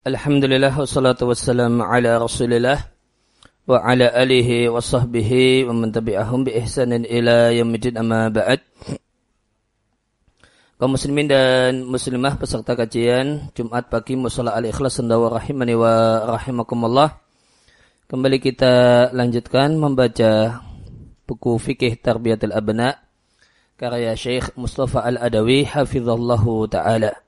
Alhamdulillah wassalatu wassalamu ala rasulillah wa ala alihi wa sahbihi wa man tabi'ahum bi ihsanin ila yaumidin amma ba'd. Kaum muslimin dan muslimah peserta kajian Jumat pagi Musala al-Ikhlas Sendawa rahimani wa rahimakumullah. Kembali kita lanjutkan membaca buku fikih tarbiyatul abna karya Syekh Mustafa Al-Adawi hafizallahu taala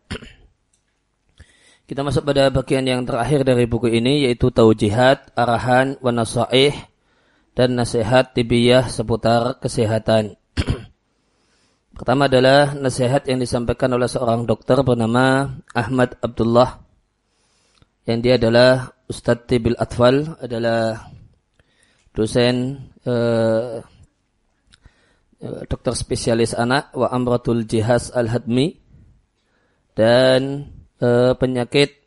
kita masuk pada bagian yang terakhir dari buku ini yaitu taujihat, arahan, wa nasaih dan nasihat tibiyah seputar kesehatan. Pertama adalah nasihat yang disampaikan oleh seorang dokter bernama Ahmad Abdullah yang dia adalah Ustadz Tibil Atfal adalah dosen eh, eh dokter spesialis anak wa amratul jihaz al-hadmi dan uh, penyakit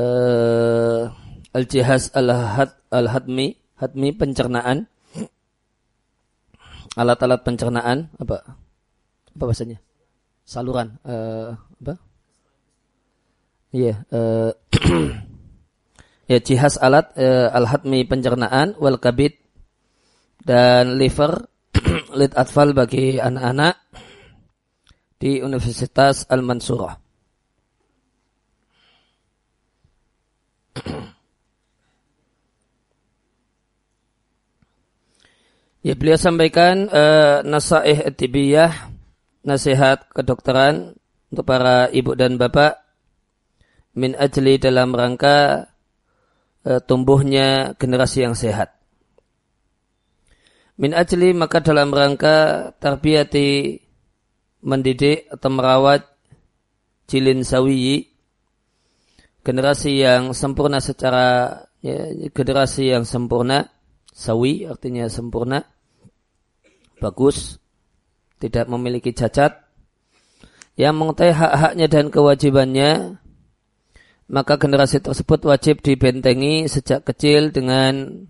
uh, al-jihaz al-had al-hadmi, hadmi pencernaan. Alat-alat pencernaan apa? Apa bahasanya? Saluran uh, apa? Iya, yeah, uh, ya jihaz alat uh, al-hadmi pencernaan wal kabid dan liver lid atfal bagi anak-anak di Universitas Al-Mansurah. Ya beliau sampaikan uh, nasaih tibiyah, nasihat kedokteran untuk para ibu dan bapak min ajli dalam rangka uh, tumbuhnya generasi yang sehat. Min ajli maka dalam rangka tarbiyati mendidik atau merawat jilin sawiyi generasi yang sempurna secara ya, generasi yang sempurna sawi artinya sempurna bagus tidak memiliki cacat yang mengetahui hak-haknya dan kewajibannya maka generasi tersebut wajib dibentengi sejak kecil dengan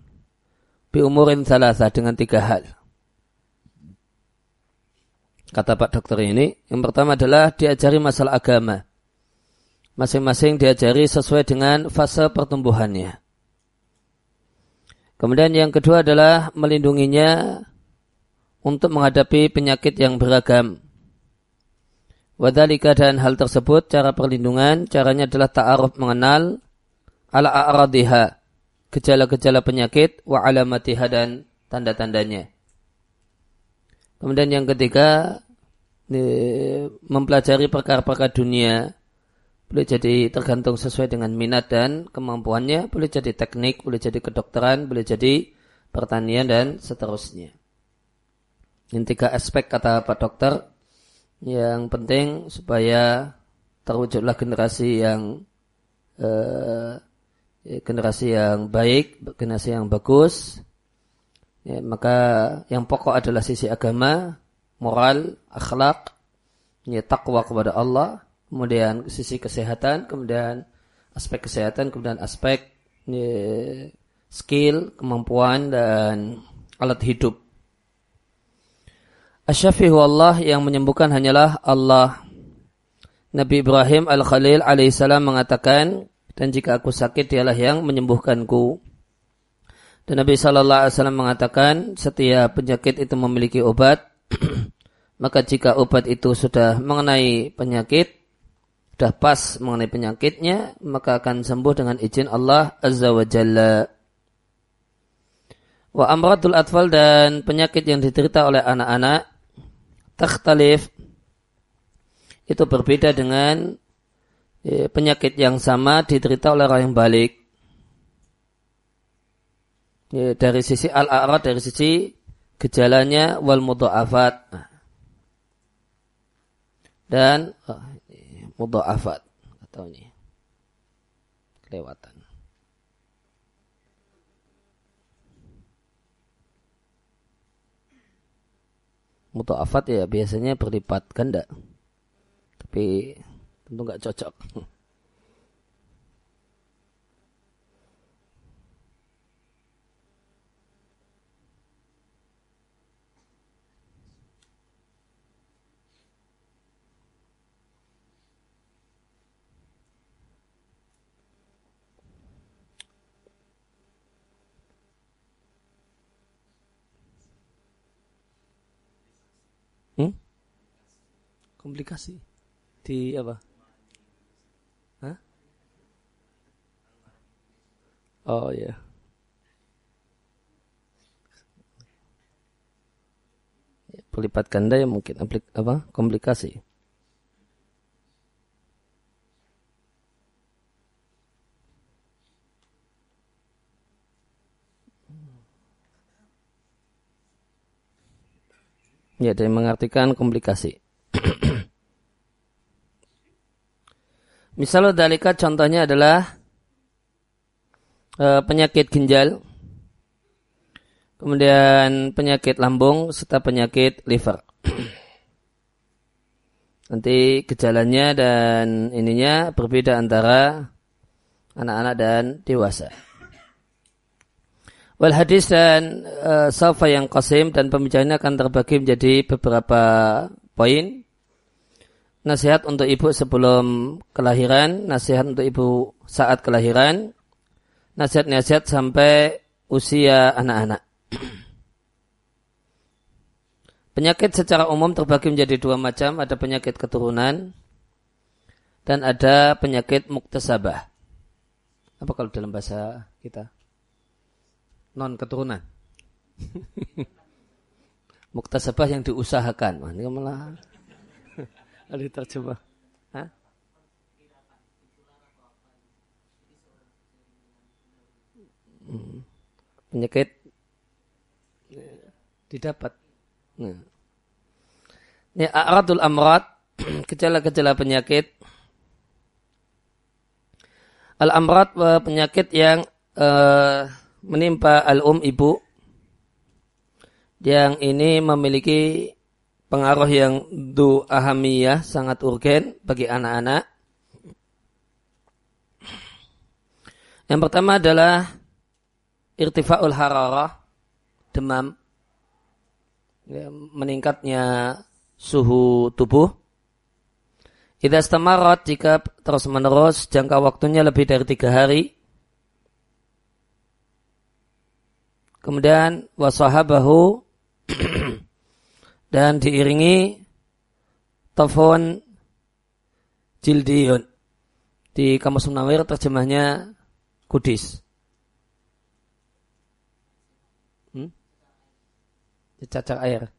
biumurin salasa dengan tiga hal. Kata Pak Dokter ini, yang pertama adalah diajari masalah agama masing-masing diajari sesuai dengan fase pertumbuhannya. Kemudian yang kedua adalah melindunginya untuk menghadapi penyakit yang beragam. Wadhalika dan hal tersebut, cara perlindungan, caranya adalah ta'aruf mengenal ala a'radiha, gejala-gejala penyakit, wa alamatiha dan tanda-tandanya. Kemudian yang ketiga, mempelajari perkara-perkara dunia, boleh jadi tergantung sesuai dengan minat dan kemampuannya, boleh jadi teknik, boleh jadi kedokteran, boleh jadi pertanian dan seterusnya. Ini tiga aspek kata Pak Dokter yang penting supaya terwujudlah generasi yang eh, generasi yang baik, generasi yang bagus. Ya, maka yang pokok adalah sisi agama, moral, akhlak, ya, takwa kepada Allah kemudian sisi kesehatan, kemudian aspek kesehatan, kemudian aspek ya, skill, kemampuan dan alat hidup. Asyafihu Allah yang menyembuhkan hanyalah Allah. Nabi Ibrahim Al-Khalil alaihissalam mengatakan, dan jika aku sakit dialah yang menyembuhkanku. Dan Nabi Shallallahu Alaihi Wasallam mengatakan, setiap penyakit itu memiliki obat. Maka jika obat itu sudah mengenai penyakit, sudah pas mengenai penyakitnya, maka akan sembuh dengan izin Allah Azza wa Jalla. Wa amratul atfal dan penyakit yang diderita oleh anak-anak takhtalif itu berbeda dengan ya, penyakit yang sama diderita oleh orang yang balik. Ya, dari sisi al-a'rad, dari sisi gejalanya wal mudha'afat. Dan mudha'afat atau ini kelewatan. Mudha'afat ya biasanya berlipat ganda. Tapi tentu nggak cocok. Komplikasi di apa? Hah? Oh ya. Yeah. Pelipat ganda yang mungkin aplik, apa komplikasi. Ya, dia mengartikan komplikasi. Misalnya dalika contohnya adalah e, penyakit ginjal, kemudian penyakit lambung, serta penyakit liver. Nanti gejalanya dan ininya berbeda antara anak-anak dan dewasa. Wal hadis dan uh, safa yang qasim dan pembicaraannya akan terbagi menjadi beberapa poin. Nasihat untuk ibu sebelum kelahiran, nasihat untuk ibu saat kelahiran, nasihat-nasihat sampai usia anak-anak. Penyakit secara umum terbagi menjadi dua macam, ada penyakit keturunan dan ada penyakit muktasabah. Apa kalau dalam bahasa kita? non keturunan. Muktasabah yang diusahakan. Wah, ini malah terjemah. Hah? Hmm. Penyakit didapat. Nah. Ini a'radul amrat, gejala-gejala penyakit. Al-amrat penyakit yang uh, menimpa al-um ibu yang ini memiliki pengaruh yang du ahamiyah sangat urgen bagi anak-anak. Yang pertama adalah irtifa'ul hararah, demam, ya, meningkatnya suhu tubuh. Idza istamarat jika terus menerus jangka waktunya lebih dari tiga hari, Kemudian wasahabahu dan diiringi tafon jildiyun. Di kamus Munawir terjemahnya kudis. Hmm? Cacar air.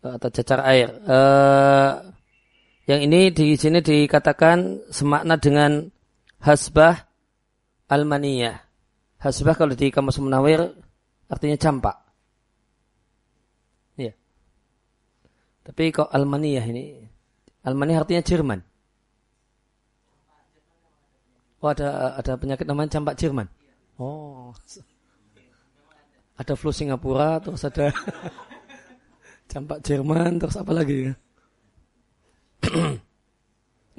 Atau cacar air. Uh, yang ini di sini dikatakan semakna dengan hasbah almaniyah. Hasbah kalau di kamus munawir artinya campak. Ya. Tapi kok almaniyah ini almaniyah artinya Jerman. Oh ada ada penyakit namanya campak Jerman. Oh. Ada flu Singapura terus ada campak Jerman terus apa lagi ya?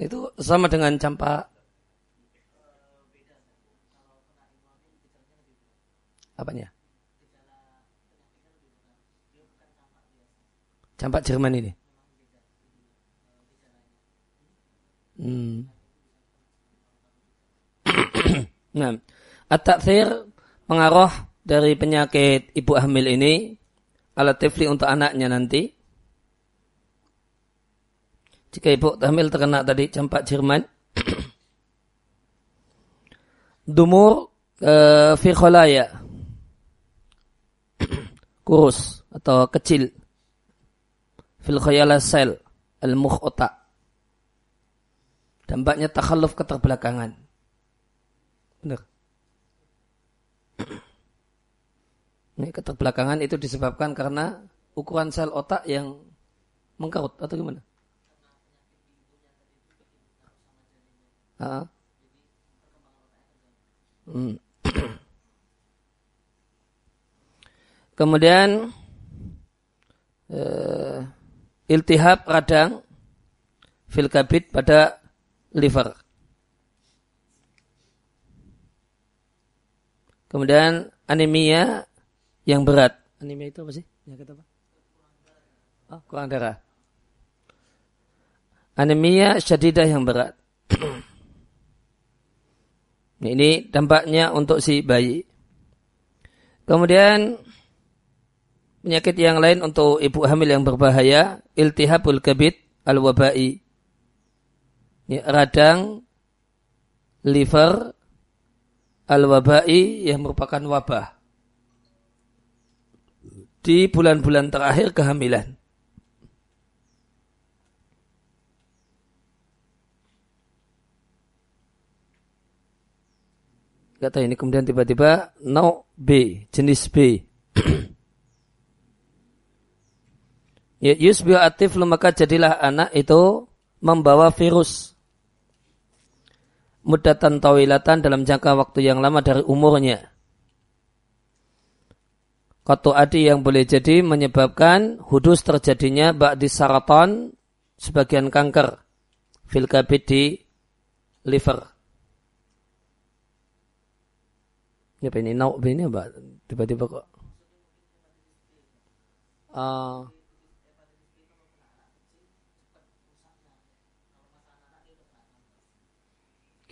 itu sama dengan campak apanya? Campak Jerman ini. Hmm. nah, at-ta'thir pengaruh dari penyakit ibu hamil ini alat tifli untuk anaknya nanti jika ibu hamil terkena tadi campak Jerman. Dumur e, fi. Kurus atau kecil. Fil khayala sel. Al-mukh otak. Dampaknya takhalluf keterbelakangan. Benar. Ini keterbelakangan itu disebabkan karena ukuran sel otak yang mengkerut atau gimana? Hmm. Kemudian uh, iltihab radang fil kabit pada liver. Kemudian anemia yang berat. Anemia itu apa sih? Penyakit apa? Oh, kurang darah. Anemia syadidah yang berat. Ini dampaknya untuk si bayi. Kemudian penyakit yang lain untuk ibu hamil yang berbahaya, iltihabul kabid al-wabai. Ya, radang liver al-wabai yang merupakan wabah di bulan-bulan terakhir kehamilan. Kata ini kemudian tiba-tiba no B, jenis B. ya, yusbiu atif maka jadilah anak itu membawa virus mudatan tawilatan dalam jangka waktu yang lama dari umurnya. Koto adi yang boleh jadi menyebabkan hudus terjadinya ba'di saraton sebagian kanker fil di liver. Ya ini? Nau ini apa? Tiba-tiba kok. Uh,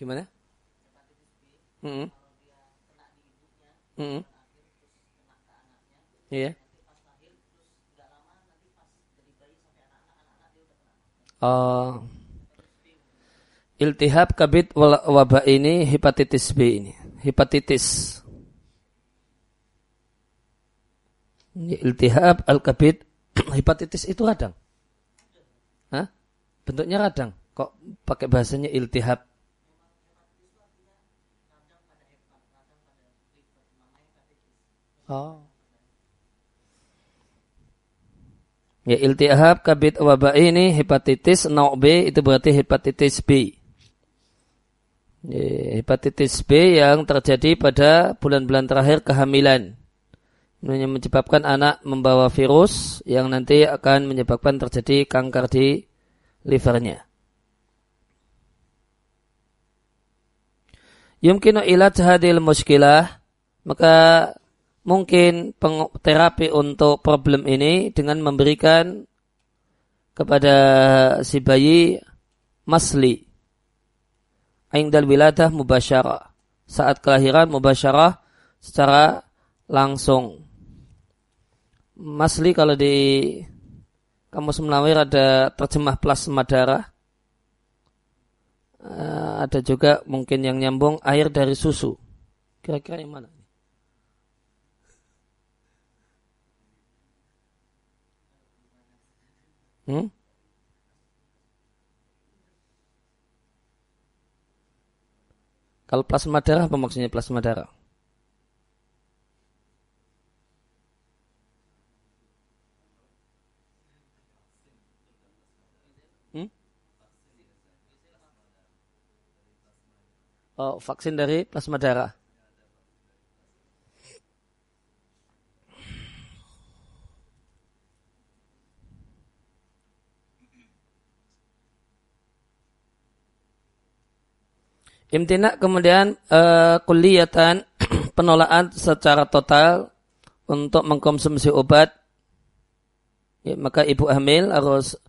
gimana? Mm -hmm. Mm -hmm. Iya. Uh, iltihab kabit wabah ini hepatitis B ini hepatitis. Iltihab al-kabid, hepatitis itu radang. Hah? Bentuknya radang. Kok pakai bahasanya iltihab? Oh. Ya iltihab kabit wabah ini hepatitis nau B itu berarti hepatitis B hepatitis B yang terjadi pada bulan-bulan terakhir kehamilan. Ini menyebabkan anak membawa virus yang nanti akan menyebabkan terjadi kanker di livernya. Yumkinu ilaj hadil muskilah, maka mungkin terapi untuk problem ini dengan memberikan kepada si bayi masli indal wiladah mubasyarah. Saat kelahiran mubasyarah secara langsung. Masli kalau di kamus Melawir ada terjemah plasma darah. Eh, ada juga mungkin yang nyambung air dari susu. Kira-kira yang mana? Hmm? Kalau plasma darah apa maksudnya plasma darah? Hmm? Oh, vaksin dari plasma darah. Imtina kemudian uh, kuliatan penolakan secara total untuk mengkonsumsi obat. Ya, maka ibu hamil harus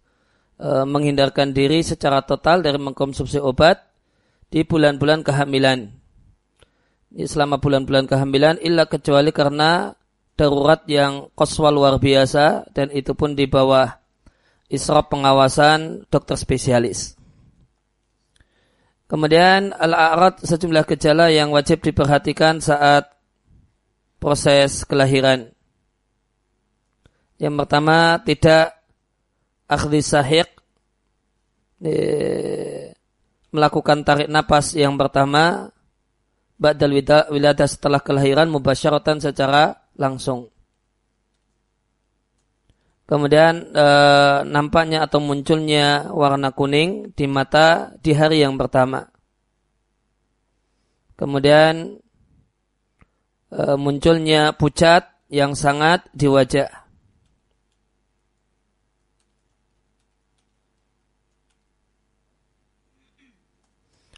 uh, menghindarkan diri secara total dari mengkonsumsi obat di bulan-bulan kehamilan. Ya, selama bulan-bulan kehamilan illa kecuali karena darurat yang koswal luar biasa dan itu pun di bawah israf pengawasan dokter spesialis. Kemudian al-a'rad sejumlah gejala yang wajib diperhatikan saat proses kelahiran. Yang pertama tidak akhdi sahik melakukan tarik napas yang pertama ba'dal wiladah setelah kelahiran mubasyaratan secara langsung. Kemudian e, nampaknya atau munculnya warna kuning di mata di hari yang pertama. Kemudian e, munculnya pucat yang sangat di wajah.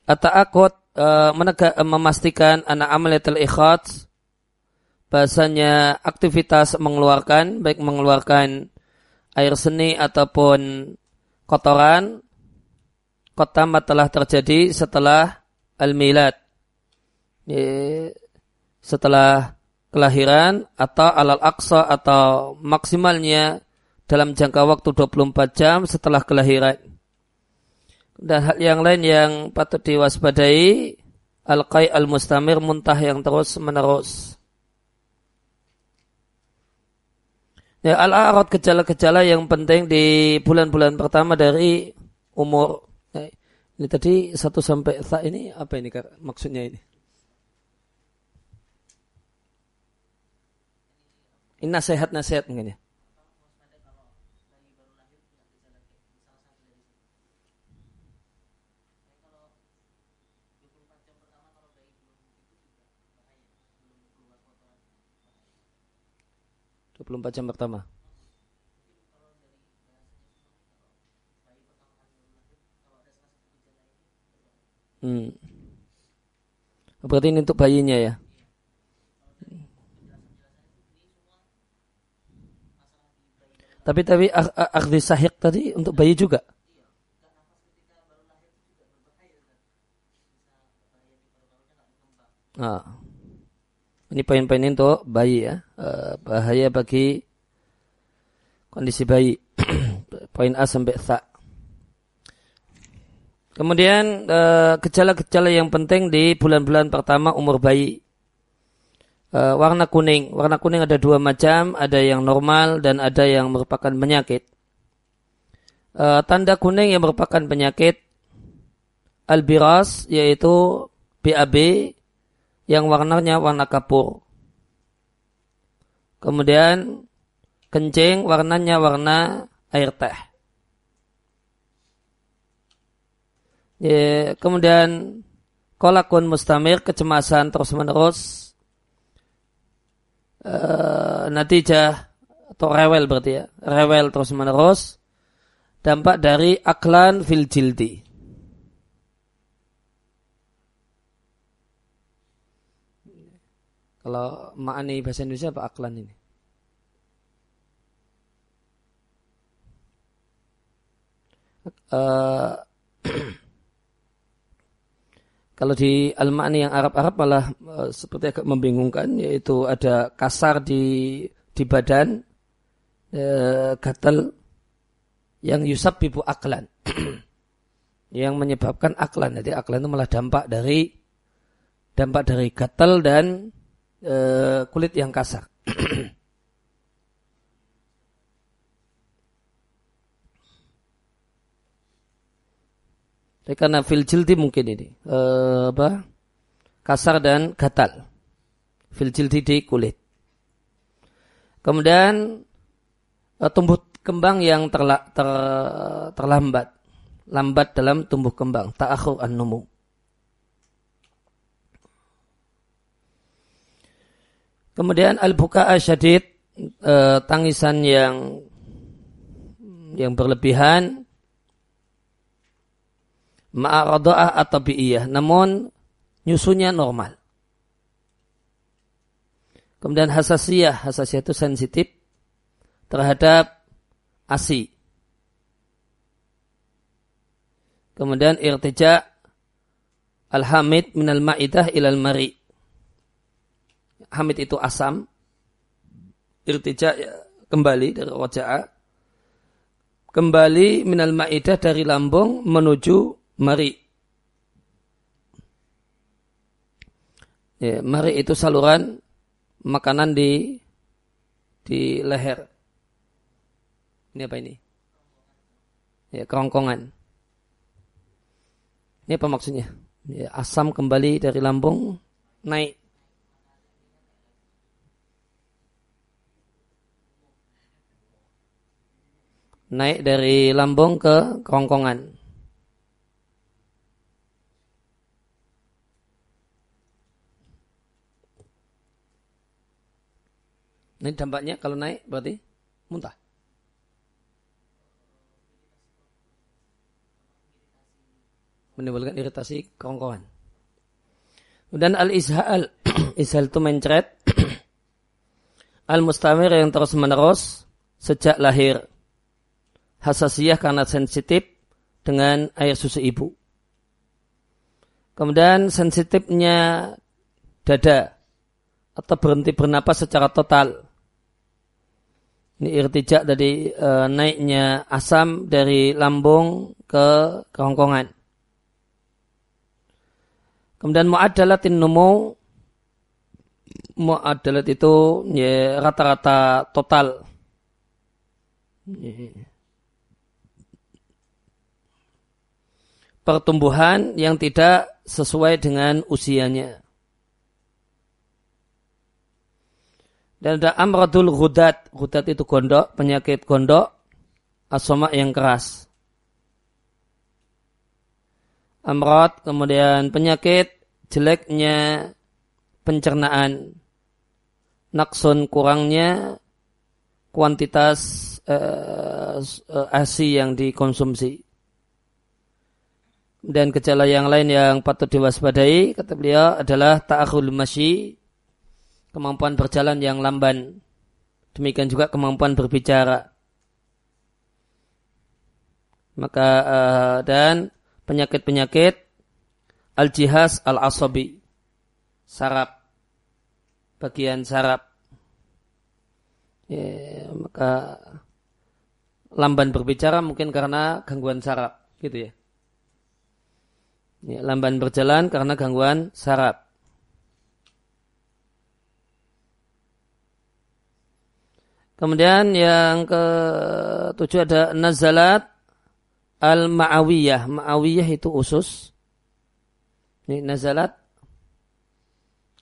Atau akut e, menegak, e, memastikan anak amaliyatul ikhats bahasanya aktivitas mengeluarkan baik mengeluarkan air seni ataupun kotoran kotama telah terjadi setelah al-milad setelah kelahiran atau alal aksa atau maksimalnya dalam jangka waktu 24 jam setelah kelahiran. Dan hal yang lain yang patut diwaspadai al-qai al-mustamir muntah yang terus menerus. Ya, al-a'rad gejala-gejala yang penting di bulan-bulan pertama dari umur. Ya, ini tadi satu sampai sa ini apa ini maksudnya ini? Ini nasihat-nasihat mungkin ya. Dua puluh empat jam pertama. Hmm. Berarti ini untuk bayinya ya? Tapi tapi akhdi sahih tadi untuk bayi juga. Nah, ini poin-poin untuk bayi ya, eh, bahaya bagi kondisi bayi. poin A sampai sa. Kemudian eh, gejala-gejala yang penting di bulan-bulan pertama umur bayi. Eh, warna kuning. Warna kuning ada dua macam, ada yang normal dan ada yang merupakan penyakit. Tanda kuning yang merupakan penyakit albiras yaitu BAB yang warnanya warna kapur. Kemudian kencing warnanya warna air teh. Ya, kemudian kolakun mustamir, kecemasan terus-menerus, uh, natijah atau rewel berarti ya, rewel terus-menerus, dampak dari aklan fil jildi. Kalau makani bahasa Indonesia apa aklan ini? Uh, Kalau di Al-Ma'ni yang Arab-Arab malah uh, seperti agak membingungkan yaitu ada kasar di di badan uh, gatal yang yusab bibu aklan yang menyebabkan aklan. Jadi aklan itu malah dampak dari dampak dari gatal dan uh, kulit yang kasar. Karena fil jildi mungkin ini. Uh, apa? Kasar dan gatal. Fil jildi di kulit. Kemudian uh, tumbuh kembang yang terla, ter, terlambat. Lambat dalam tumbuh kembang. Ta'akhur an-numu. Kemudian al-buka'a syadid. Uh, tangisan yang yang berlebihan ma'arado'ah atau bi'iyah. Namun nyusunya normal. Kemudian hasasiyah. Hasasiyah itu sensitif terhadap ASI. Kemudian irtija al-hamid minal ma'idah ilal mari. Hamid itu asam. Irtija kembali dari wajah kembali minal ma'idah dari lambung menuju mari. Ya, mari itu saluran makanan di di leher. Ini apa ini? Ya, kerongkongan. Ini apa maksudnya? Ya, asam kembali dari lambung naik. Naik dari lambung ke kerongkongan. Ini dampaknya kalau naik berarti muntah. Menimbulkan iritasi kerongkongan. Dan al-ishal, ishal itu mencret. al-mustamir yang terus menerus sejak lahir. Hasasiyah karena sensitif dengan air susu ibu. Kemudian sensitifnya dada atau berhenti bernapas secara total. Ini irtijak dari e, naiknya asam dari lambung ke kerongkongan. Kemudian mu'adalatin numu mu'adalat itu ya rata-rata total. Pertumbuhan yang tidak sesuai dengan usianya. Dan ada amradul hudat. Hudat itu gondok, penyakit gondok. Asoma yang keras. Amrad, kemudian penyakit jeleknya pencernaan. Naksun kurangnya kuantitas uh, ASI yang dikonsumsi. Dan gejala yang lain yang patut diwaspadai, kata beliau, adalah ta'akhul masyi, kemampuan berjalan yang lamban. Demikian juga kemampuan berbicara. Maka uh, dan penyakit-penyakit al-jihaz al-asabi. Sarap. Bagian sarap. Ya, maka lamban berbicara mungkin karena gangguan sarap. Gitu ya. Ya lamban berjalan karena gangguan sarap. Kemudian yang ke tujuh ada nazalat al-ma'awiyah. Ma'awiyah itu usus. Ini nazalat.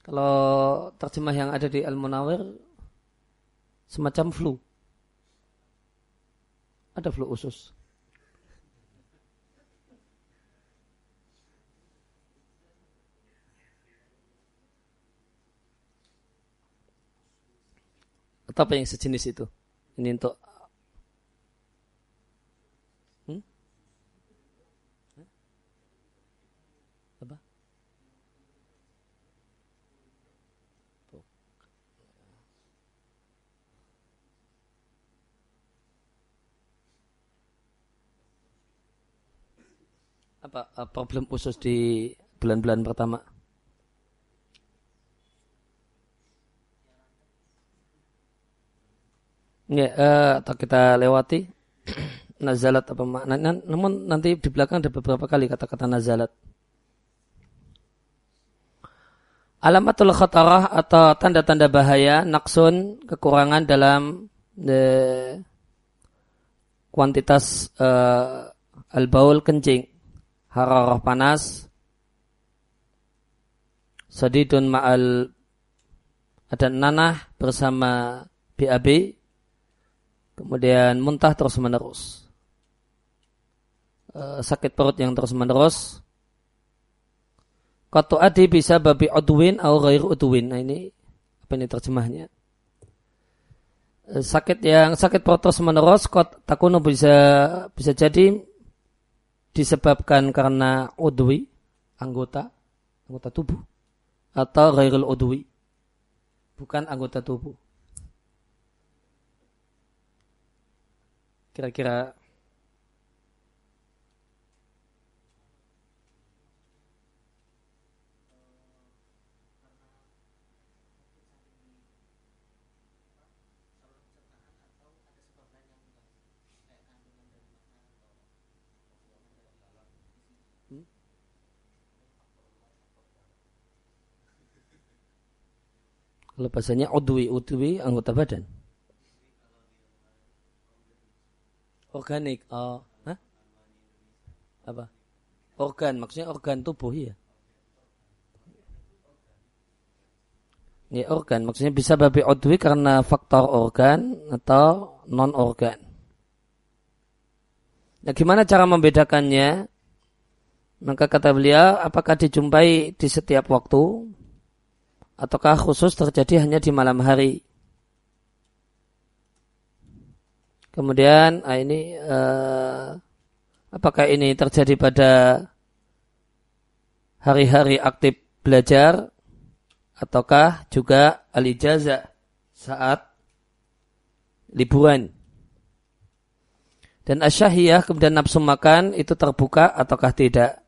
Kalau terjemah yang ada di Al-Munawir semacam flu. Ada flu usus. Atau apa yang sejenis itu? Ini untuk hmm? apa? Apa eh, problem khusus di bulan-bulan pertama? Ya, atau kita lewati nazalat apa maknanya. Namun nanti di belakang ada beberapa kali kata-kata nazalat. Alamatul khatarah atau tanda-tanda bahaya, naksun, kekurangan dalam de, kuantitas uh, al-baul kencing, hararah panas, sadidun ma'al ada nanah bersama BAB kemudian muntah terus menerus, eh, sakit perut yang terus menerus. Katu adi bisa babi udwin atau gair udwin. Nah ini apa ini terjemahnya? Eh, sakit yang sakit perut terus menerus, kot takunu bisa bisa jadi disebabkan karena udwi anggota anggota tubuh atau gairul udwi bukan anggota tubuh. Kira-kira hmm? Kalau bahasanya udwi, udwi anggota badan. Organik. Oh, Hah? Apa? Organ, maksudnya organ tubuh ya. Ya organ, maksudnya bisa babi odwi karena faktor organ atau non organ. Nah, gimana cara membedakannya? Maka kata beliau, apakah dijumpai di setiap waktu? Ataukah khusus terjadi hanya di malam hari? Kemudian ah, ini uh, apakah ini terjadi pada hari-hari aktif belajar ataukah juga alijaza saat liburan? Dan asyahiyah kemudian nafsu makan itu terbuka ataukah tidak?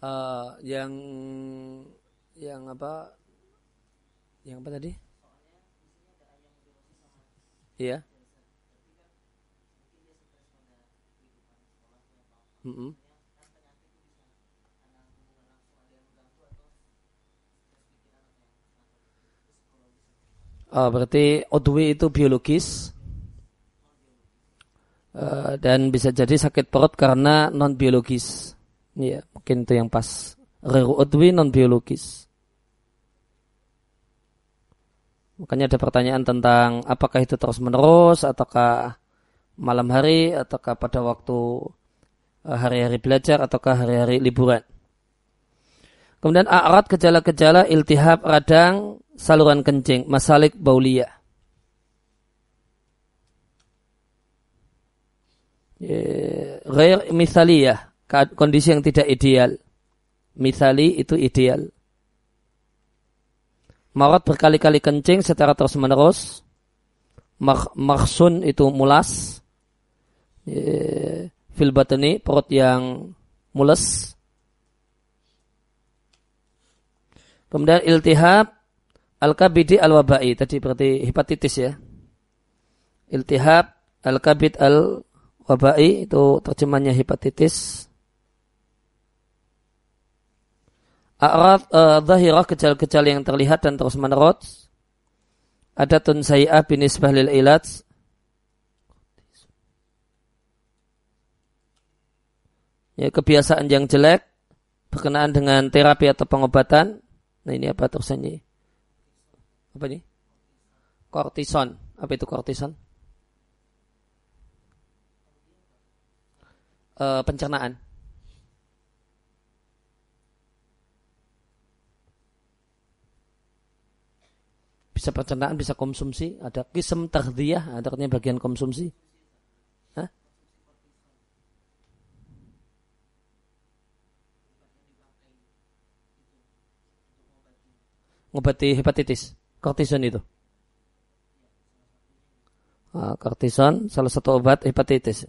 Uh, yang yang apa yang apa tadi? Iya. Mm -hmm. Uh, berarti odwi itu biologis uh, dan bisa jadi sakit perut karena non biologis. Ya, mungkin itu yang pas. Reru odwi non biologis. Makanya ada pertanyaan tentang apakah itu terus menerus ataukah malam hari ataukah pada waktu uh, hari-hari belajar ataukah hari-hari liburan. Kemudian a'rad gejala-gejala iltihab radang saluran kencing, masalik bauliyah. Ghair misaliyah, kondisi yang tidak ideal. Misali itu ideal. Marat berkali-kali kencing secara terus menerus. Maksun itu mulas. Fil batani, perut yang mules. Kemudian iltihab Al-kabidi al-wabai. Tadi berarti hepatitis ya. Iltihab al-kabid al-wabai itu terjemahnya hepatitis. A'rad uh, zahirah gejal-gejal yang terlihat dan terus menerus. Ada tun sayi'ah binisbah lil ilaj. Ya, kebiasaan yang jelek berkenaan dengan terapi atau pengobatan. Nah ini apa terusannya? apa ini? Kortison. Apa itu kortison? E, pencernaan. Bisa pencernaan, bisa konsumsi. Ada kisem terdiyah, artinya bagian konsumsi. Hah? Ngobati hepatitis kortison itu? Nah, kortison salah satu obat hepatitis.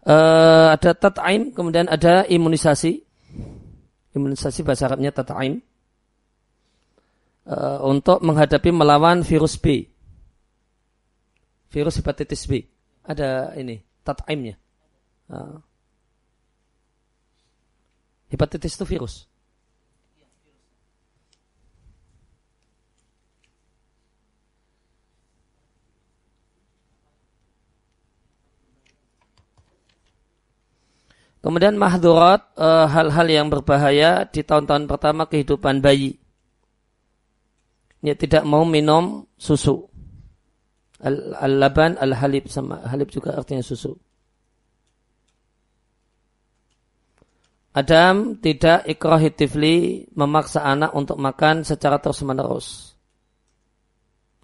Uh, ada tat'aim, kemudian ada imunisasi. Imunisasi bahasa Arabnya tat'aim. Uh, untuk menghadapi melawan virus B. Virus hepatitis B. Ada ini, tat'aimnya. Uh, hepatitis itu virus. Kemudian mahdurat eh, hal-hal yang berbahaya di tahun-tahun pertama kehidupan bayi. Dia tidak mau minum susu. Al-laban al-halib sama halib juga artinya susu. Adam tidak ikrahitifli memaksa anak untuk makan secara terus menerus.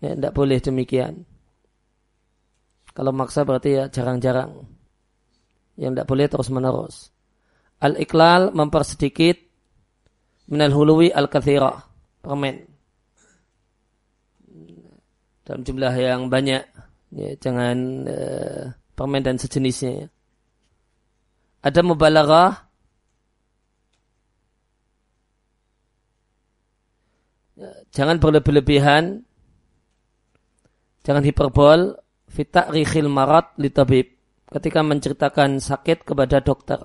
Ya, tidak boleh demikian. Kalau maksa berarti ya jarang-jarang yang tidak boleh terus menerus. Al-iklal mempersedikit minal huluwi al-kathirah, permen. Dalam jumlah yang banyak, ya, jangan uh, permen dan sejenisnya. Ya. Ada mubalaghah ya, jangan berlebih-lebihan, jangan hiperbol, fitak rikhil marat li tabib ketika menceritakan sakit kepada dokter.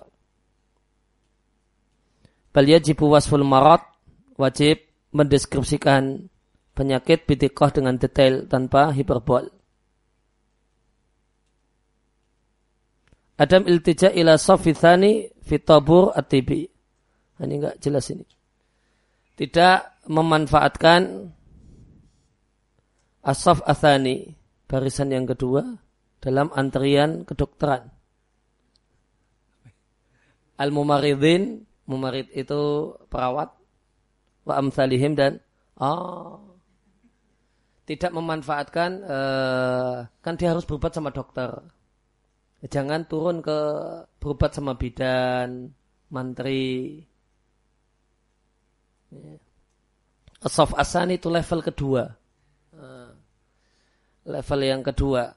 Bal yajibu wasful marat wajib mendeskripsikan penyakit bidikoh dengan detail tanpa hiperbol. Adam iltija ila sofithani fitabur atibi. Nah, ini enggak jelas ini. Tidak memanfaatkan asaf athani, barisan yang kedua, dalam antrian kedokteran. Al-mumaridin, mumarid itu perawat, wa amsalihim dan oh, tidak memanfaatkan, uh, kan dia harus berobat sama dokter. Jangan turun ke berobat sama bidan, mantri. Ya. Sof asan itu level kedua. Uh, level yang kedua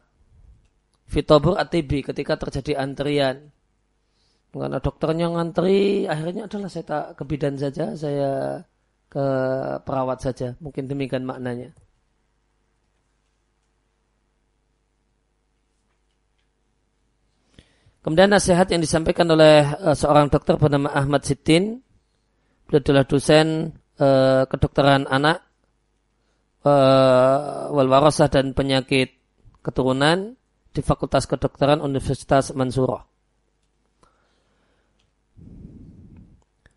Fitobur ATB ketika terjadi antrian Karena dokternya ngantri, akhirnya adalah saya tak ke bidan saja, saya ke perawat saja. Mungkin demikian maknanya. Kemudian nasihat yang disampaikan oleh uh, seorang dokter bernama Ahmad Sitin. Beliau adalah dosen uh, kedokteran anak, uh, dan penyakit keturunan di Fakultas Kedokteran Universitas Mansurah.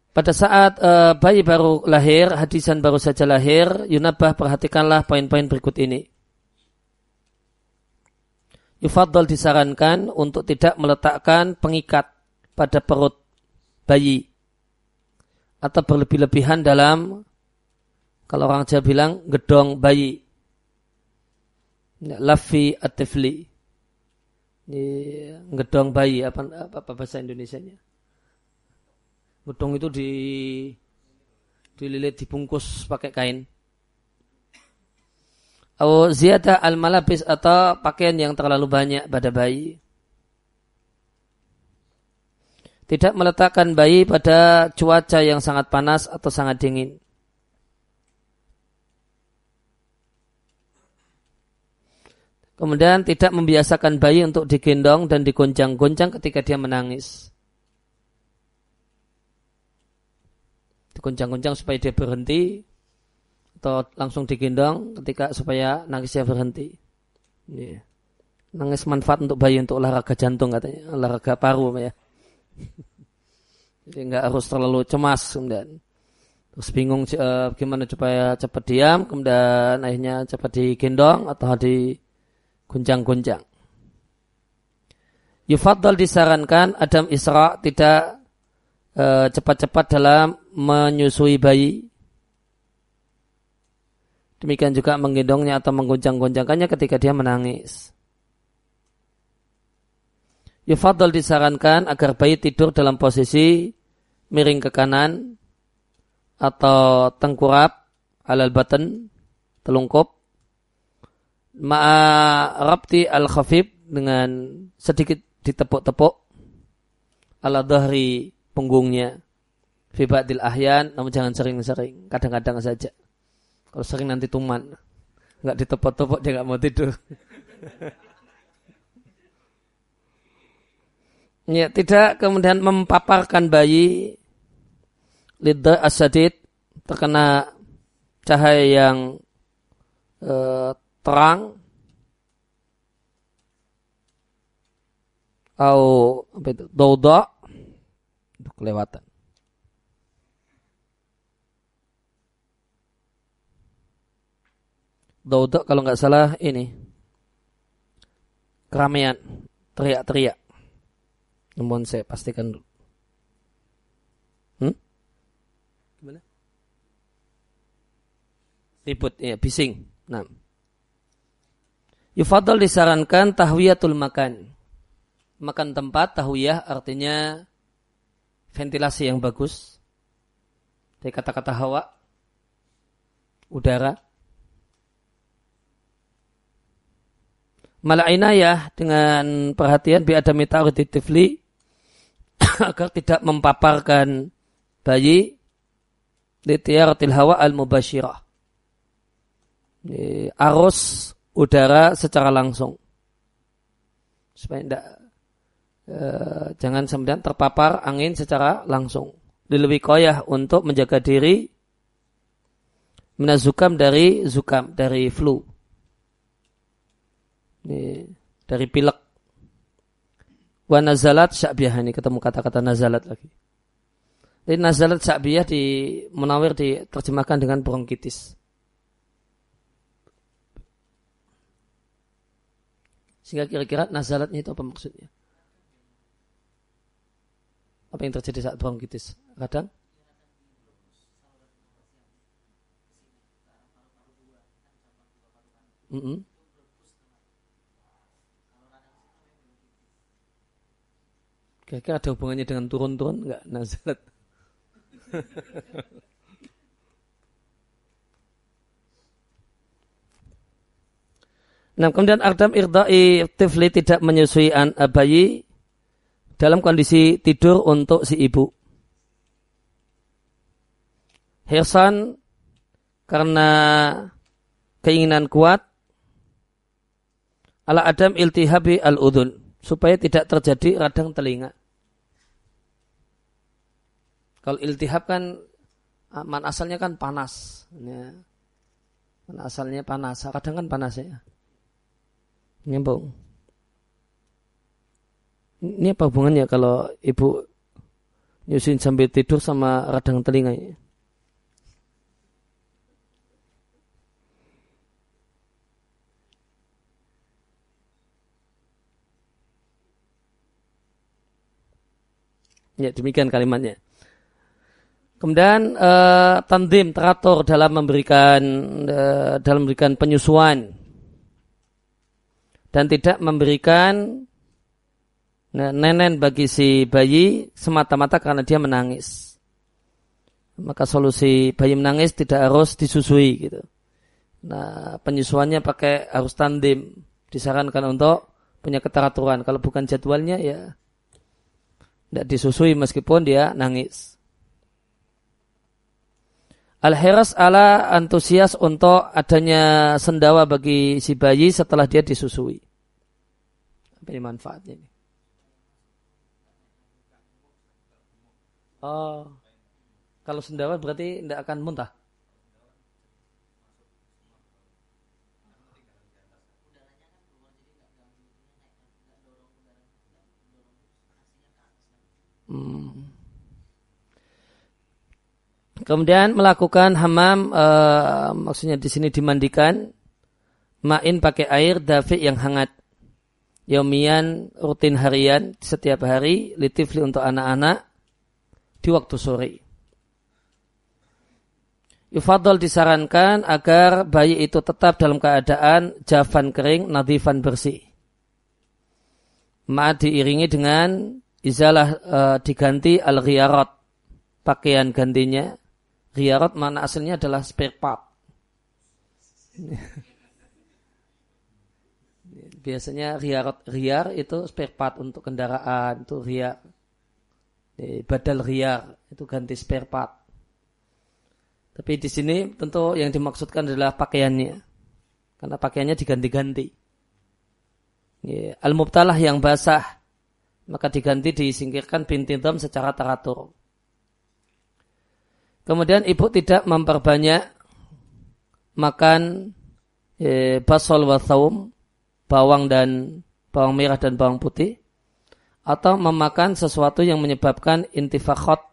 Pada saat bayi baru lahir, hadisan baru saja lahir, Yunabah perhatikanlah poin-poin berikut ini yufadol disarankan untuk tidak meletakkan pengikat pada perut bayi atau berlebih-lebihan dalam kalau orang Jawa bilang gedong bayi. Lafi atifli. Gedong bayi apa, apa, apa bahasa Indonesia nya gedong itu di dililit dibungkus pakai kain atau ziyadah al-malabis atau pakaian yang terlalu banyak pada bayi. Tidak meletakkan bayi pada cuaca yang sangat panas atau sangat dingin. Kemudian tidak membiasakan bayi untuk digendong dan digoncang-goncang ketika dia menangis. Digoncang-goncang supaya dia berhenti atau langsung digendong ketika supaya nangisnya berhenti. Yeah. Nangis manfaat untuk bayi untuk olahraga jantung katanya, olahraga paru ya. Jadi nggak harus terlalu cemas kemudian. Terus bingung uh, gimana supaya cepat diam, kemudian akhirnya cepat digendong atau diguncang-guncang. Yufaddal disarankan Adam Isra tidak eh, cepat-cepat dalam menyusui bayi Demikian juga menggendongnya atau menggoncang-goncangkannya ketika dia menangis. Yufadol disarankan agar bayi tidur dalam posisi miring ke kanan atau tengkurap alal batan telungkup. Ma'a rabti al khafif dengan sedikit ditepuk-tepuk ala dhahri punggungnya. Fi ahyan namun jangan sering-sering kadang-kadang saja kalau sering nanti tuman. Nggak ditepok-tepok dia nggak mau tidur. ya, tidak kemudian mempaparkan bayi. Lidah asadid terkena cahaya yang uh, terang. Atau apa itu? Dodo kelewatan Daudok kalau nggak salah ini keramaian, teriak-teriak. Namun saya pastikan dulu. Hmm? Gimana? Ribut, ya, bising. Nah. Yufadol disarankan tahwiyatul makan. Makan tempat, tahwiyah artinya ventilasi yang bagus. Dari kata-kata hawa, udara. Malainayah dengan perhatian bi ada tifli agar tidak mempaparkan bayi di tiaratil hawa al mubashirah arus udara secara langsung. Supaya tidak eh, jangan kemudian terpapar angin secara langsung. Lebih koyah untuk menjaga diri menazukam dari zukam dari flu dari pilek. Wa nazalat sya'biyah ini ketemu kata-kata nazalat lagi. Jadi nazalat sya'biyah di menawir diterjemahkan dengan bronkitis. Sehingga kira-kira nazalatnya itu apa maksudnya? Apa yang terjadi saat bronkitis? Kadang Mm -hmm. Kira-kira ada hubungannya dengan turun-turun enggak nazalat? Nah, kemudian Adam irdai tifli tidak menyusui an, bayi dalam kondisi tidur untuk si ibu. Hirsan karena keinginan kuat ala adam iltihabi al-udhun supaya tidak terjadi radang telinga. Kalau iltihab kan man asalnya kan panas. Ya. Man asalnya panas. Kadang kan panas ya. Nyambung. Ini apa hubungannya kalau ibu nyusin sambil tidur sama radang telinga ya? Ya, demikian kalimatnya. Kemudian uh, tandim teratur dalam memberikan uh, dalam memberikan penyusuan dan tidak memberikan uh, nenen bagi si bayi semata-mata karena dia menangis. Maka solusi bayi menangis tidak harus disusui gitu. Nah, penyusuannya pakai harus tandim. Disarankan untuk punya keteraturan. Kalau bukan jadwalnya ya tidak disusui meskipun dia nangis. Al-Heras ala antusias untuk adanya sendawa bagi si bayi setelah dia disusui. Apa ini manfaatnya? Oh, kalau sendawa berarti tidak akan muntah. Hmm. Kemudian melakukan hamam, e, maksudnya di sini dimandikan, main pakai air dafi yang hangat. Yomian rutin harian setiap hari, litifli untuk anak-anak di waktu sore. Yufadol disarankan agar bayi itu tetap dalam keadaan jafan kering, nadifan bersih. Ma diiringi dengan izalah uh, diganti al ghiyarat pakaian gantinya ghiyarat mana aslinya adalah spare part. Biasanya ghiyarat riyar itu spare part untuk kendaraan itu riyar badal riyar itu ganti spare part. Tapi di sini tentu yang dimaksudkan adalah pakaiannya. Karena pakaiannya diganti-ganti. Al-mubtalah yang basah maka diganti disingkirkan binti secara teratur. Kemudian ibu tidak memperbanyak makan e, basol wa thawum, bawang dan bawang merah dan bawang putih, atau memakan sesuatu yang menyebabkan intifakhot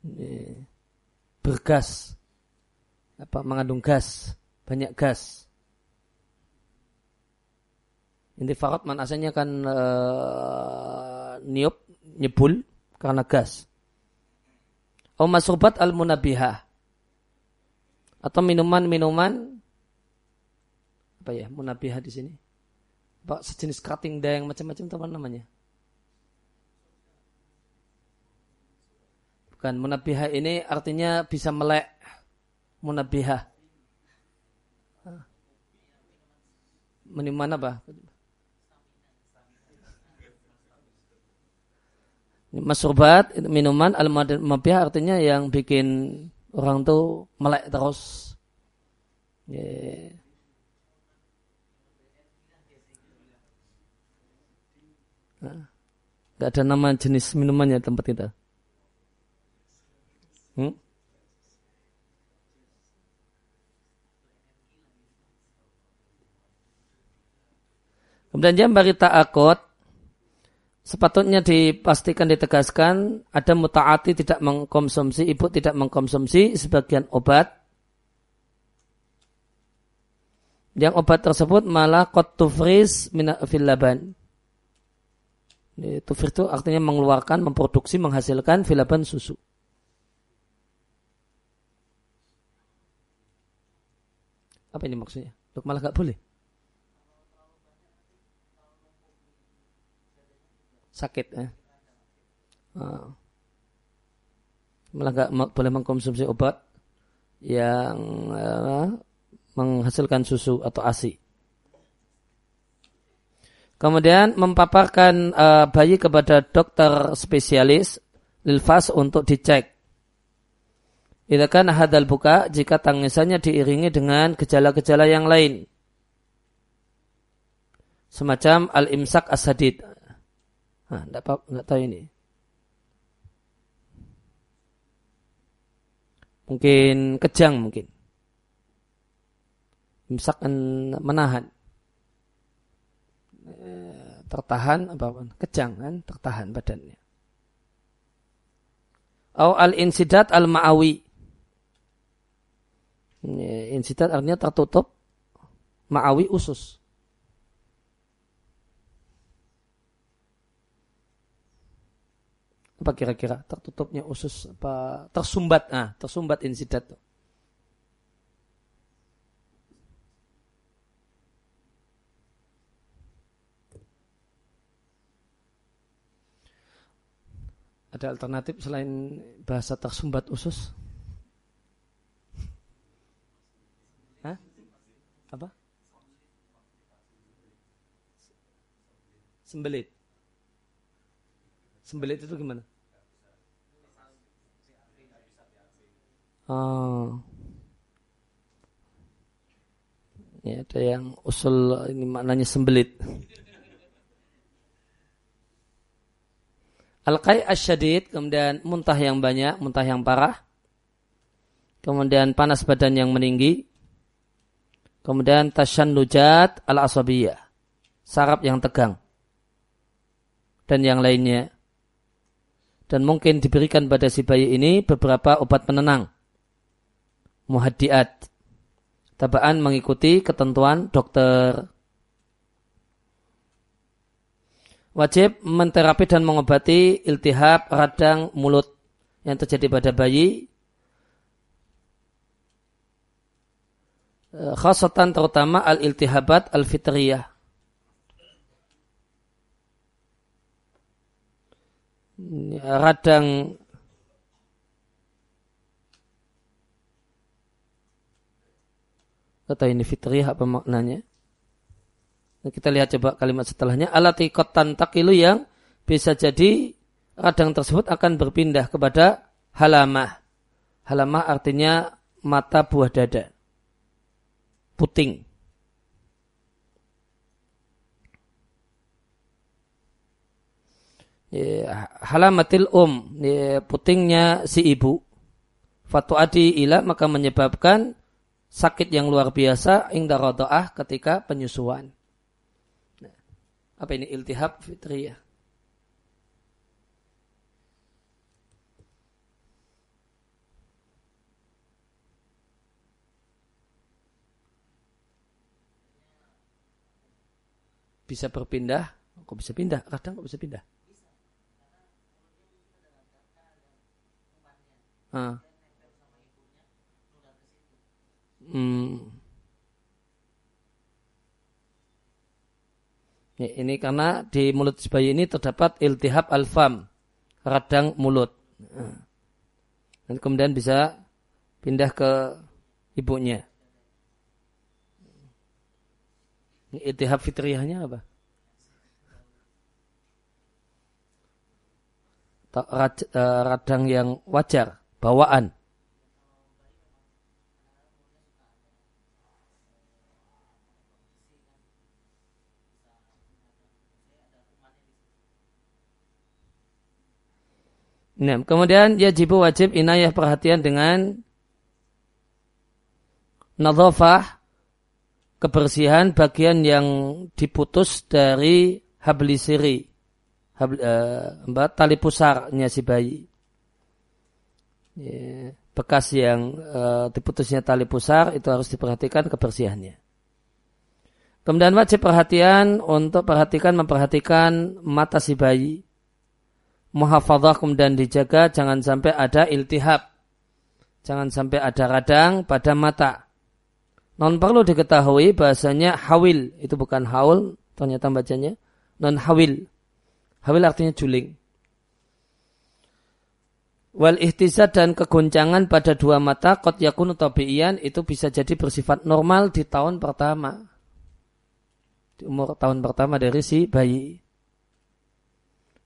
e, bergas, apa mengandung gas, banyak gas. Intifarat man asalnya kan uh, niup, nyebul karena gas. Atau masrubat al munabihah atau minuman-minuman apa ya munabihah di sini? Apa sejenis cutting dayang macam-macam teman namanya? Bukan munabihah ini artinya bisa melek munabihah. Minuman apa? Masurbat minuman al mabiyah artinya yang bikin orang tuh melek terus. Yeah. Gak ada nama jenis minumannya tempat kita. Hmm? Kemudian jambari ta'akot sepatutnya dipastikan ditegaskan ada mutaati tidak mengkonsumsi, ibu tidak mengkonsumsi sebagian obat yang obat tersebut malah kot tufris fil laban. Tufir itu artinya mengeluarkan, memproduksi, menghasilkan filaban susu. Apa ini maksudnya? Loh, malah gak boleh. Sakit ya. Malah nggak boleh mengkonsumsi obat yang uh, menghasilkan susu atau asi. Kemudian mempaparkan uh, bayi kepada dokter spesialis lilfas untuk dicek. Itu kan hadal buka jika tangisannya diiringi dengan gejala-gejala yang lain. Semacam al-imsak as-sadid. Nah, enggak, tahu ini. Mungkin kejang mungkin. Imsak menahan. Eh, tertahan apa kejang kan tertahan badannya. Au al-insidat al-ma'awi. Insidat artinya tertutup. Ma'awi usus. Apa kira-kira tertutupnya usus apa tersumbat? Nah, tersumbat insidat. Ada alternatif selain bahasa tersumbat usus? Hah? Apa? Sembelit. Sembelit itu gimana? Oh. Ya, ada yang usul ini maknanya sembelit. Al-qai asyadid, kemudian muntah yang banyak, muntah yang parah. Kemudian panas badan yang meninggi. Kemudian tasyannujat al-asabiyah. Sarap yang tegang. Dan yang lainnya. Dan mungkin diberikan pada si bayi ini beberapa obat penenang. Muhaddiat. Tabaan mengikuti ketentuan dokter. wajib menterapi dan mengobati iltihab radang mulut yang terjadi pada bayi eh, khasatan terutama al-iltihabat al-fitriyah radang atau ini fitriyah apa maknanya Nah, kita lihat coba kalimat setelahnya. Alati kotan takilu yang bisa jadi radang tersebut akan berpindah kepada halamah. Halamah artinya mata buah dada. Puting. Ya, halamatil um, ya, putingnya si ibu. Fatu adi ila maka menyebabkan sakit yang luar biasa ingda rodoah ketika penyusuan. Apa ini iltihab fitriyah? Bisa berpindah, kok bisa pindah? Kadang kok bisa pindah? Ah. Hmm. Ini karena di mulut bayi ini terdapat iltihab al-fam, radang mulut. Dan kemudian bisa pindah ke ibunya. Iltihab fitriyahnya apa? Eh, radang yang wajar, bawaan. Nah, kemudian yajibu wajib inayah perhatian dengan nadhafah kebersihan bagian yang diputus dari hablisiri habl, uh, tali pusarnya si bayi. Yeah, bekas yang uh, diputusnya tali pusar itu harus diperhatikan kebersihannya. Kemudian wajib perhatian untuk perhatikan memperhatikan mata si bayi muhafadzah kemudian dijaga jangan sampai ada iltihab. Jangan sampai ada radang pada mata. Non perlu diketahui bahasanya hawil itu bukan haul ternyata bacanya non hawil. Hawil artinya juling. Wal ihtizat dan kegoncangan pada dua mata kot yakun tabi'iyan itu bisa jadi bersifat normal di tahun pertama. Di umur tahun pertama dari si bayi.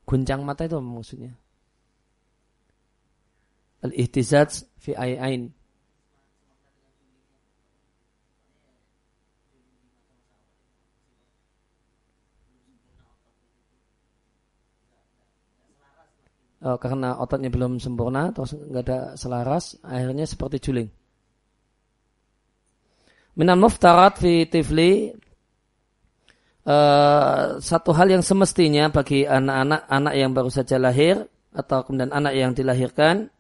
Guncang mata itu apa maksudnya? Al-ihtizaz fi ain. Oh, karena ototnya belum sempurna, terus nggak ada selaras, akhirnya seperti juling. Minan muftarat fi tifli uh, satu hal yang semestinya bagi anak-anak anak yang baru saja lahir atau kemudian anak yang dilahirkan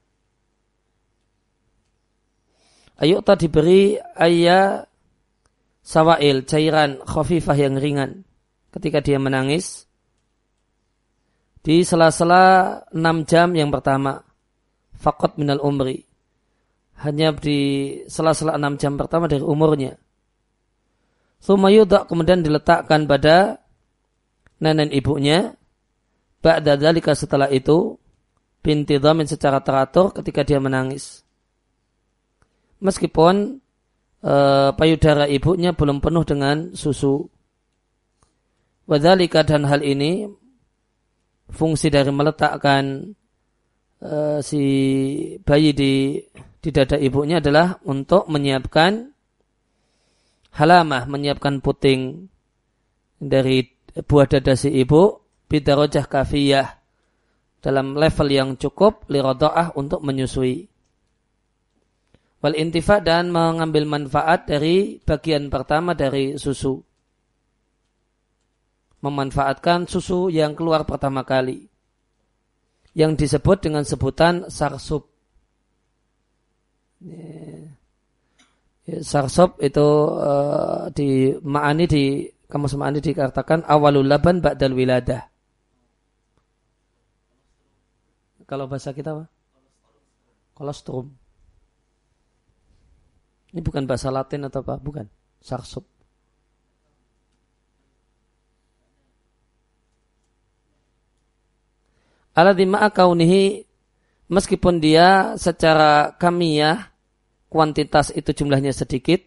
Ayo tak diberi ayah sawail, cairan khafifah yang ringan ketika dia menangis di sela-sela 6 jam yang pertama. Fakot minal umri. Hanya di sela-sela 6 jam pertama dari umurnya Sumayudak kemudian diletakkan pada nenek ibunya Ba'da dalika setelah itu binti dhamin secara teratur ketika dia menangis meskipun e, payudara ibunya belum penuh dengan susu. Wadhalika dan hal ini fungsi dari meletakkan e, si bayi di di dada ibunya adalah untuk menyiapkan halamah, menyiapkan puting dari buah dada si ibu bidarojah kafiyah dalam level yang cukup lirodoah untuk menyusui wal intifa dan mengambil manfaat dari bagian pertama dari susu. Memanfaatkan susu yang keluar pertama kali. Yang disebut dengan sebutan sarsub. Sarsub itu uh, di ma'ani di kamus ma'ani dikatakan awalul laban ba'dal wiladah. Kalau bahasa kita apa? Kolostrum. Ini bukan bahasa Latin atau apa? Bukan. Sarsub. Aladhi kaunihi meskipun dia secara kamiyah kuantitas itu jumlahnya sedikit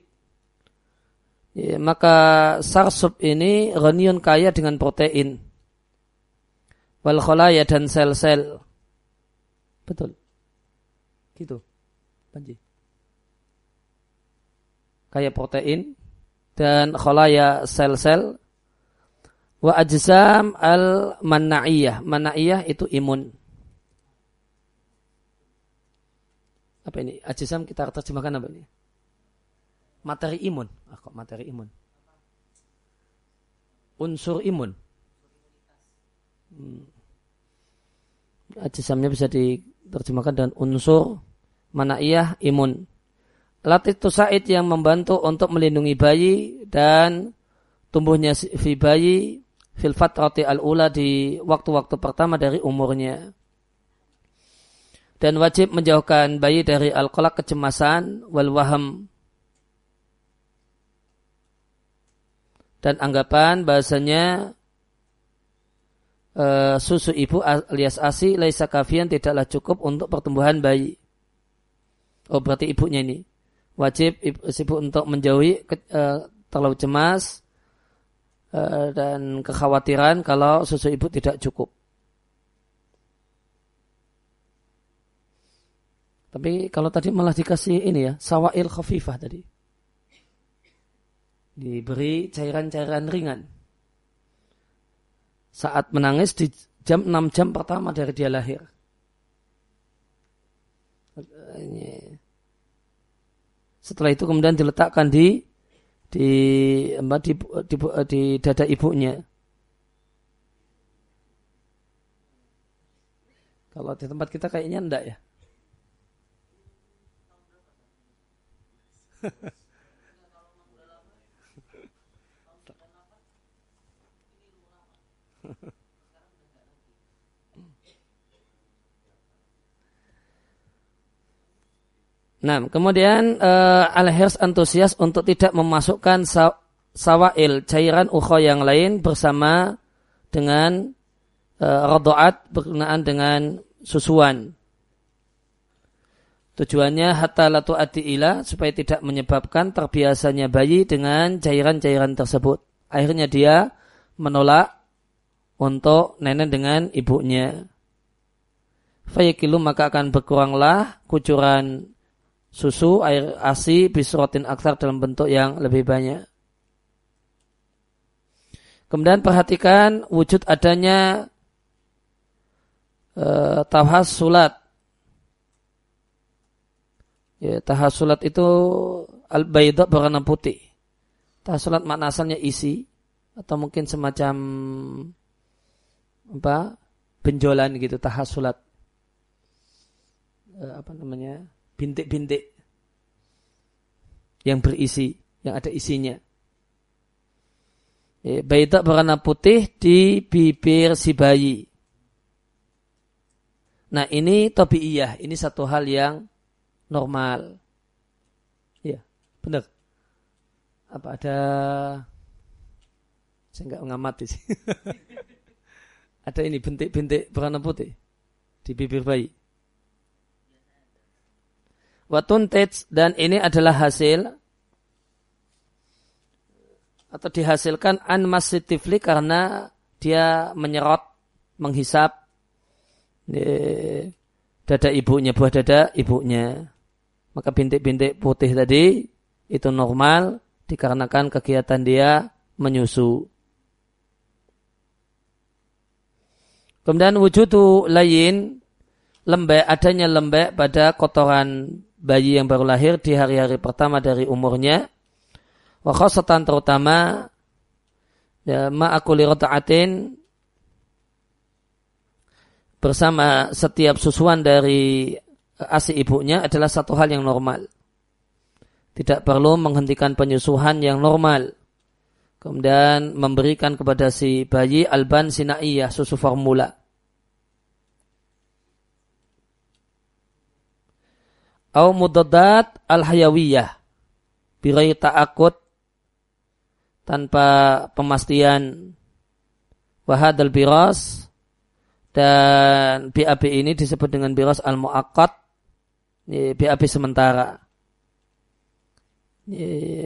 ya, maka sarsub ini renion kaya dengan protein. Wal kholaya dan sel-sel. Betul. Gitu. Panji. Kaya protein dan kholaya sel-sel. Wa ajzam al mana'iyah mana'iyah itu imun apa ini? Ajzam kita terjemahkan apa ini? Materi imun. Ah, kok materi imun? Unsur imun. Hmm. ajzamnya bisa diterjemahkan dengan unsur mana'iyah imun. Latif Tusaid yang membantu untuk melindungi bayi dan tumbuhnya si bayi fil fatrati al-ula di waktu-waktu pertama dari umurnya. Dan wajib menjauhkan bayi dari al-qalaq kecemasan wal waham dan anggapan bahasanya uh, susu ibu alias ASI laisa kafian tidaklah cukup untuk pertumbuhan bayi. Oh berarti ibunya ini wajib ibu untuk menjauhi ke, uh, terlalu cemas uh, dan kekhawatiran kalau susu ibu tidak cukup. Tapi kalau tadi malah dikasih ini ya, sawail khafifah tadi. Diberi cairan-cairan ringan. Saat menangis di jam 6 jam pertama dari dia lahir. Setelah itu kemudian diletakkan di di di, di, di dada ibunya. Kalau di tempat kita kayaknya enggak ya. Nah, kemudian uh, Al-Hirs antusias untuk tidak memasukkan saw sawail cairan ukho yang lain bersama dengan uh, rodoat berkenaan dengan susuan. Tujuannya hatta latu ila supaya tidak menyebabkan terbiasanya bayi dengan cairan-cairan tersebut Akhirnya dia menolak untuk nenek dengan ibunya. Fayakilu maka akan berkuranglah kucuran susu, air ASI, bisrotin aksar dalam bentuk yang lebih banyak. Kemudian perhatikan wujud adanya uh, tahasulat. Ya, tahasulat itu al-bayda berwarna putih. Tahasulat makna asalnya isi atau mungkin semacam apa benjolan gitu tahasulat. Uh, apa namanya bintik-bintik yang berisi yang ada isinya. Ya, bayda berwarna putih di bibir si bayi. Nah ini tabiiyah. Ini satu hal yang normal. Ya benar apa ada? Saya nggak mengamati sih. Ada ini bintik-bintik berwarna putih di bibir bayi. Watuntij dan ini adalah hasil atau dihasilkan unmassitively karena dia menyerot, menghisap dada ibunya, buah dada ibunya. Maka bintik-bintik putih tadi itu normal dikarenakan kegiatan dia menyusu. Kemudian wujudu lain lembek adanya lembek pada kotoran bayi yang baru lahir di hari-hari pertama dari umurnya. Wa khasatan terutama ya, ma'akuli rota'atin bersama setiap susuan dari asi ibunya adalah satu hal yang normal. Tidak perlu menghentikan penyusuhan yang normal. Kemudian memberikan kepada si bayi alban sinaiyah susu formula. au mudadat al-hayawiyah birai ta'akut tanpa pemastian wahadal biras dan BAB ini disebut dengan biras al-mu'akkad BAB sementara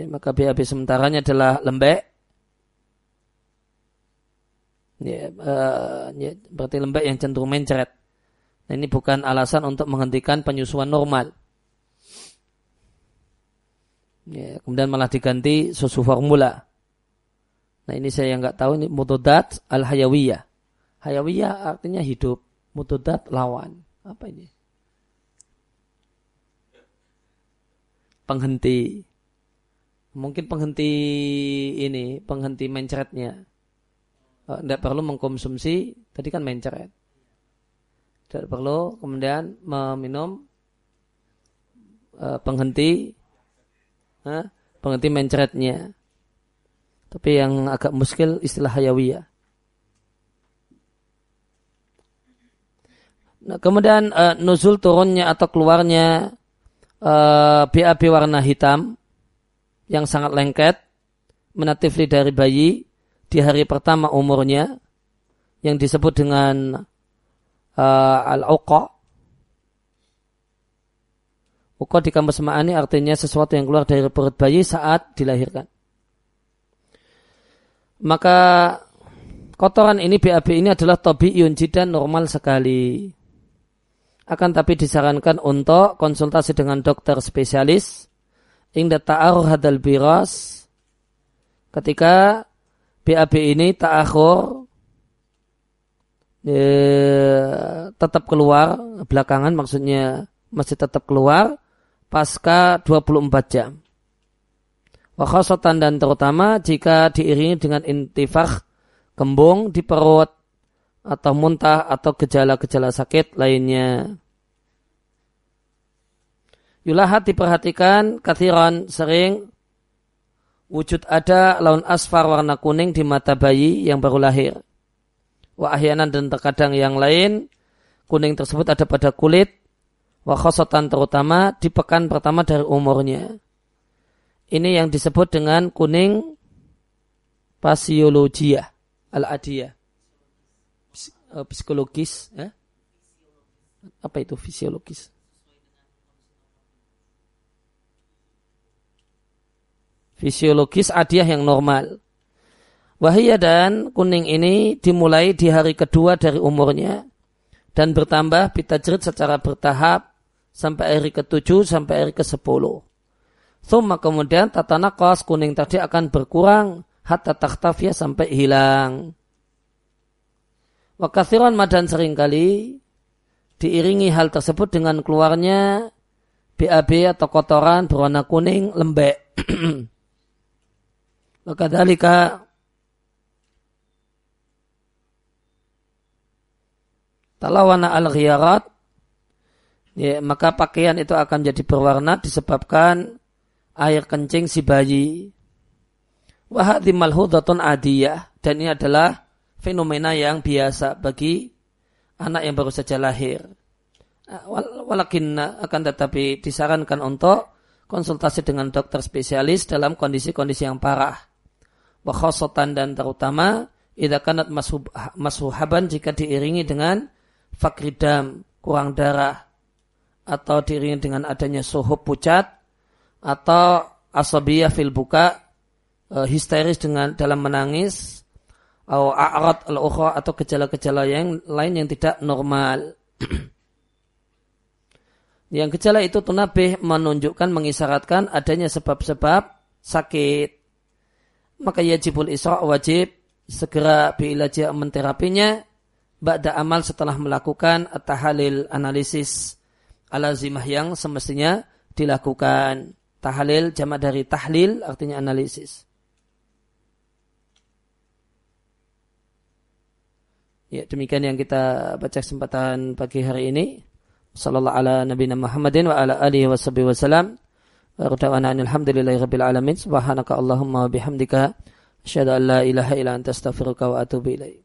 maka BAB sementaranya adalah lembek ya, berarti lembek yang cenderung mencret nah, ini bukan alasan untuk menghentikan penyusuan normal Ya, kemudian malah diganti susu formula. Nah ini saya yang nggak tahu ini mutodat al hayawiyah. Hayawiyah artinya hidup, mutodat lawan. Apa ini? Penghenti. Mungkin penghenti ini, penghenti mencretnya. Tidak perlu mengkonsumsi, tadi kan mencret. Tidak perlu kemudian meminum uh, penghenti ha? pengerti mencretnya. Tapi yang agak muskil istilah hayawiyah. Nah, kemudian uh, nuzul turunnya atau keluarnya eh, BAB warna hitam yang sangat lengket menatifli dari bayi di hari pertama umurnya yang disebut dengan uh, al-uqa Uko di kamus ma'ani artinya sesuatu yang keluar dari perut bayi saat dilahirkan. Maka kotoran ini BAB ini adalah tabi'iyun jidan normal sekali. Akan tapi disarankan untuk konsultasi dengan dokter spesialis ingda ta'aruh hadal biras ketika BAB ini ta'akhur eh, tetap keluar belakangan maksudnya masih tetap keluar pasca 24 jam. Wakhosotan dan terutama jika diiringi dengan intifah kembung di perut atau muntah atau gejala-gejala sakit lainnya. Yulahat diperhatikan kathiran sering wujud ada laun asfar warna kuning di mata bayi yang baru lahir. Wa ahyanan dan terkadang yang lain kuning tersebut ada pada kulit Wakhosotan terutama di pekan pertama dari umurnya. Ini yang disebut dengan kuning fasiologia al-adiyah. Eh, psikologis. Eh? Apa itu fisiologis? Fisiologis adiah yang normal. Wahia dan kuning ini dimulai di hari kedua dari umurnya dan bertambah pitajrid secara bertahap sampai hari ketujuh sampai hari ke sepuluh. Thumma kemudian tatana kos kuning tadi akan berkurang hatta takhtafia sampai hilang. Wakathiron madan sering kali diiringi hal tersebut dengan keluarnya BAB atau kotoran berwarna kuning lembek. Maka dalika talawana al-ghiyarat ya, maka pakaian itu akan jadi berwarna disebabkan air kencing si bayi. Wahadi malhudatun adiyah dan ini adalah fenomena yang biasa bagi anak yang baru saja lahir. Walakin akan tetapi disarankan untuk konsultasi dengan dokter spesialis dalam kondisi-kondisi yang parah. Wakhosotan dan terutama idha kanat masuhaban jika diiringi dengan fakridam, kurang darah, atau diiringi dengan adanya suhu pucat, atau asabiyah fil buka, e, histeris dengan dalam menangis, atau a'rat al atau gejala-gejala yang lain yang tidak normal. yang gejala itu tunabih menunjukkan, mengisyaratkan adanya sebab-sebab sakit. Maka yajibul isra' wajib segera biilaji menterapinya ba'da amal setelah melakukan tahalil analisis alazimah yang semestinya dilakukan. Tahalil jama dari tahlil artinya analisis. Ya, demikian yang kita baca kesempatan pagi hari ini. Sallallahu ala nabiyina Muhammadin wa ala alihi wa sahbihi. Wa alhamdulillahi rabbil alamin. Subhanaka Allahumma wa bihamdika. Asyhadu an la ilaha illa anta astaghfiruka wa atubu ilaik.